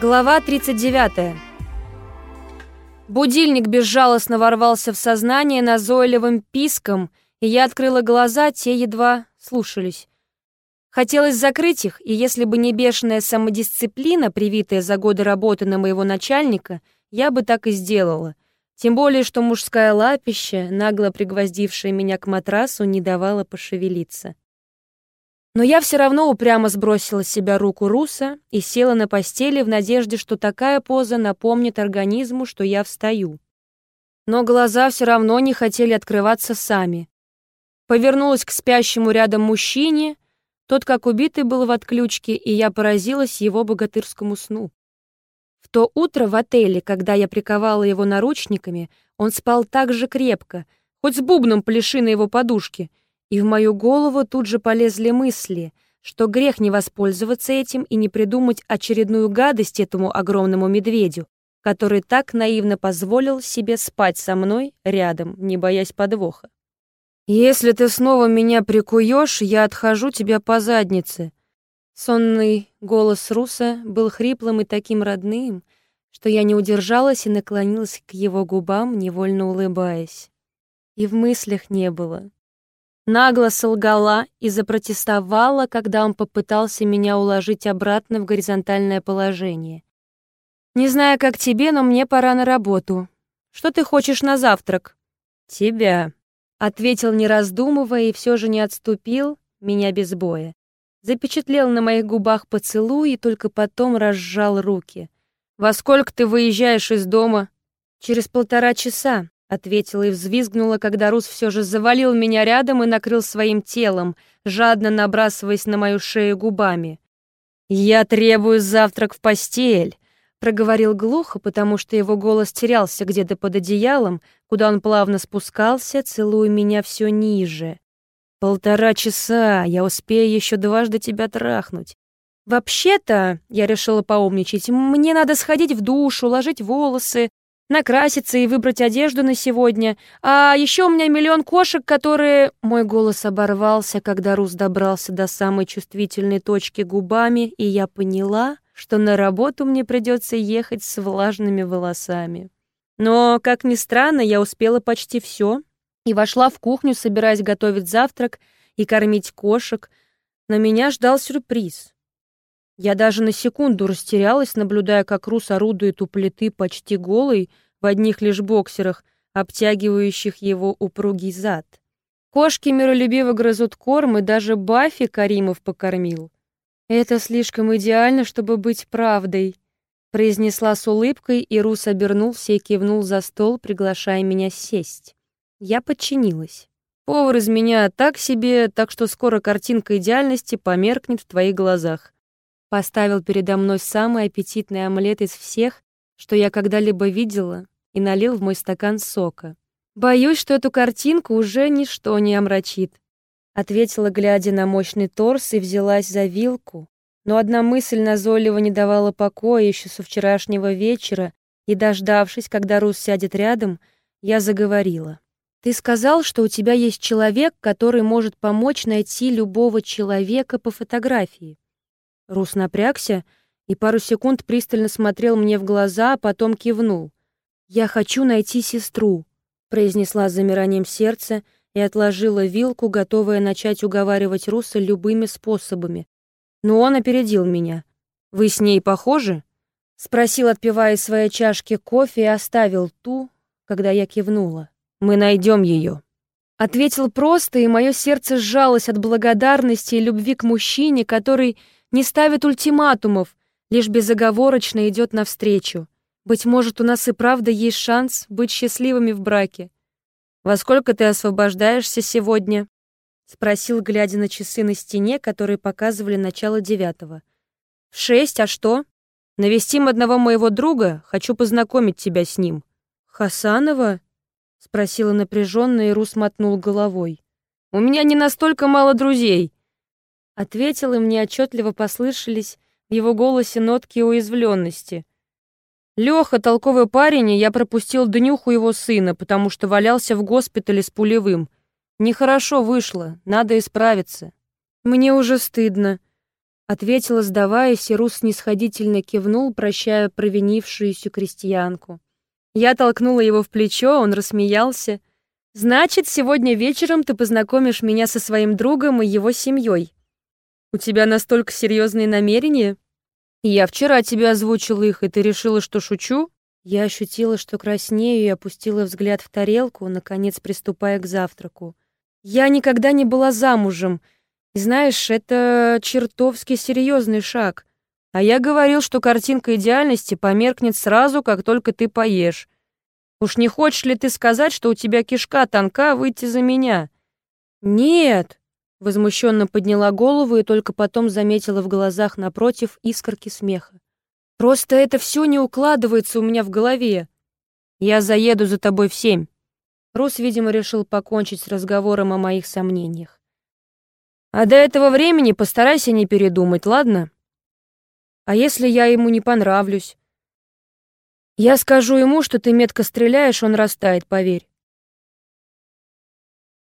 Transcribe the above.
Глава 39. Будильник безжалостно ворвался в сознание назойливым писком, и я открыла глаза, те едва слушались. Хотелось закрыть их, и если бы не бешеная самодисциплина, привитая за годы работы на моего начальника, я бы так и сделала. Тем более, что мужская лапища, нагло пригвоздившая меня к матрасу, не давала пошевелиться. Но я все равно упрямо сбросила с себя руку Руса и села на постели в надежде, что такая поза напомнит организму, что я встаю. Но глаза все равно не хотели открываться сами. Повернулась к спящему рядом мужчине, тот как убитый был в отключке, и я поразилась его богатырскому сну. В то утро в отеле, когда я приковала его наручниками, он спал так же крепко, хоть с бубном пляши на его подушке — и в мою голову тут же полезли мысли, что грех не воспользоваться этим и не придумать очередную гадость этому огромному медведю, который так наивно позволил себе спать со мной рядом, не боясь подвоха. «Если ты снова меня прикуешь, я отхожу тебя по заднице». Сонный голос Руса был хриплым и таким родным, что я не удержалась и наклонилась к его губам, невольно улыбаясь. И в мыслях не было. Нагло солгала и запротестовала, когда он попытался меня уложить обратно в горизонтальное положение. «Не знаю, как тебе, но мне пора на работу. Что ты хочешь на завтрак?» «Тебя», — ответил, не раздумывая, и все же не отступил, меня без боя. Запечатлел на моих губах поцелуй и только потом разжал руки. «Во сколько ты выезжаешь из дома?» «Через полтора часа», Ответила и взвизгнула, когда Рус все же завалил меня рядом и накрыл своим телом, жадно набрасываясь на мою шею губами. «Я требую завтрак в постель», — проговорил глухо, потому что его голос терялся где-то под одеялом, куда он плавно спускался, целуя меня все ниже. «Полтора часа, я успею еще дважды тебя трахнуть». «Вообще-то», — я решила поумничать, — «мне надо сходить в душ, уложить волосы, накраситься и выбрать одежду на сегодня. А еще у меня миллион кошек, которые...» Мой голос оборвался, когда Рус добрался до самой чувствительной точки губами, и я поняла, что на работу мне придется ехать с влажными волосами. Но, как ни странно, я успела почти все и вошла в кухню, собираясь готовить завтрак и кормить кошек. На меня ждал сюрприз. Я даже на секунду растерялась, наблюдая, как Рус орудует у плиты почти голый, в одних лишь боксерах, обтягивающих его упругий зад. Кошки миролюбиво грызут корм, и даже Баффи Каримов покормил. «Это слишком идеально, чтобы быть правдой», — произнесла с улыбкой, и Рус обернулся и кивнул за стол, приглашая меня сесть. Я подчинилась. «Повар из меня так себе, так что скоро картинка идеальности померкнет в твоих глазах», Поставил передо мной самый аппетитный омлет из всех, что я когда-либо видела, и налил в мой стакан сока. «Боюсь, что эту картинку уже ничто не омрачит», ответила, глядя на мощный торс, и взялась за вилку. Но одна мысль назойливо не давала покоя еще со вчерашнего вечера, и, дождавшись, когда Рус сядет рядом, я заговорила. «Ты сказал, что у тебя есть человек, который может помочь найти любого человека по фотографии. Рус напрягся и пару секунд пристально смотрел мне в глаза, а потом кивнул. «Я хочу найти сестру», — произнесла с замиранием сердца и отложила вилку, готовая начать уговаривать Руса любыми способами. Но он опередил меня. «Вы с ней похожи?» — спросил, отпивая из своей чашки кофе, и оставил ту, когда я кивнула. «Мы найдем ее». Ответил просто, и мое сердце сжалось от благодарности и любви к мужчине, который не ставит ультиматумов, лишь безоговорочно идет навстречу. Быть может, у нас и правда есть шанс быть счастливыми в браке. «Во сколько ты освобождаешься сегодня?» — спросил, глядя на часы на стене, которые показывали начало девятого. «В шесть, а что? Навестим одного моего друга, хочу познакомить тебя с ним». «Хасанова?» — спросила напряженно, и Рус мотнул головой. «У меня не настолько мало друзей», Ответил, и мне отчетливо послышались в его голосе нотки уязвленности. Леха, толковый парень, и я пропустил днюху его сына, потому что валялся в госпитале с пулевым. Нехорошо вышло, надо исправиться. Мне уже стыдно. Ответила, сдаваясь, и Рус снисходительно кивнул, прощая провинившуюся крестьянку. Я толкнула его в плечо, он рассмеялся. «Значит, сегодня вечером ты познакомишь меня со своим другом и его семьей. У тебя настолько серьезные намерения? Я вчера тебе озвучила их, и ты решила, что шучу?» Я ощутила, что краснею, и опустила взгляд в тарелку, наконец приступая к завтраку. «Я никогда не была замужем», знаешь, это чертовски серьезный шаг. А я говорил, что картинка идеальности померкнет сразу, как только ты поешь. Уж не хочешь ли ты сказать, что у тебя кишка тонка выйти за меня? Нет, возмущенно подняла голову и только потом заметила в глазах напротив искорки смеха. Просто это все не укладывается у меня в голове. Я заеду за тобой в семь. Рус, видимо, решил покончить с разговором о моих сомнениях. А до этого времени постарайся не передумать, ладно? А если я ему не понравлюсь? Я скажу ему, что ты метко стреляешь, он растает, поверь.